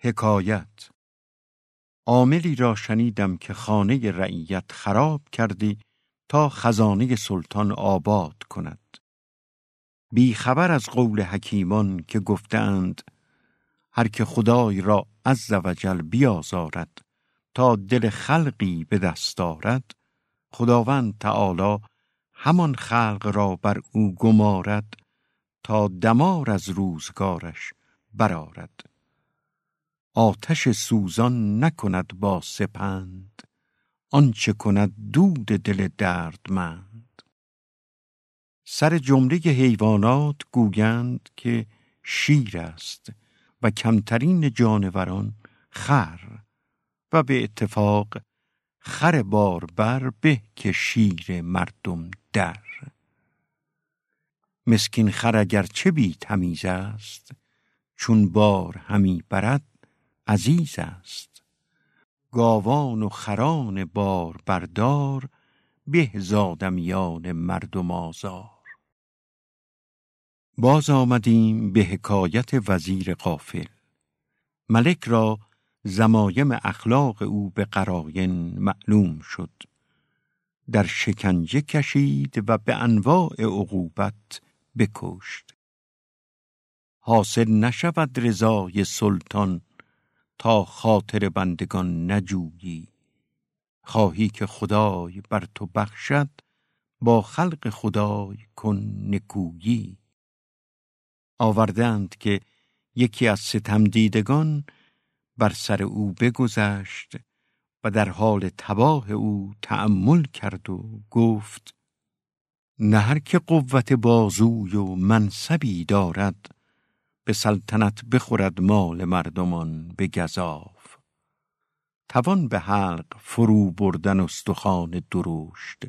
حکایت. عاملی را شنیدم که خانه رعیت خراب کردی تا خزانه سلطان آباد کند. بی خبر از قول حکیمان که گفتند هر که خدای را عز وجل بیازارد تا دل خلقی به دست دارد خداوند تعالی همان خلق را بر او گمارد تا دمار از روزگارش برارد آتش سوزان نکند با سپند آنچه کند دود دل دردمند. سر جمله حیوانات گویند که شیر است و کمترین جانوران خر و به اتفاق خر باربر به که شیر مردم در. مسکین خر اگر چه بی تمیز است چون بار همی برد عزیز است. گاوان و خران بار بردار به زادمیان مردم آزار. باز آمدیم به حکایت وزیر قافل ملک را زمایم اخلاق او به قراین معلوم شد. در شکنجه کشید و به انواع عقوبت بکشت. حاصل نشود رضای سلطان تا خاطر بندگان نجویی. خواهی که خدای بر تو بخشد با خلق خدای کن نکویی. آوردند که یکی از ستم دیدگان بر سر او بگذشت و در حال تباه او تأمل کرد و گفت نه هر که قوت بازوی و منصبی دارد به سلطنت بخورد مال مردمان به گذاف توان به حلق فرو بردن استخوان درشت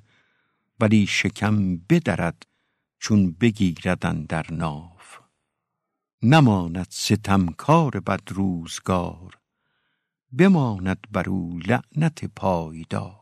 ولی شکم بدرد چون بگیردن در ناف. نماند ستمکار بد روزگار بماند بر او لعنت پایدار.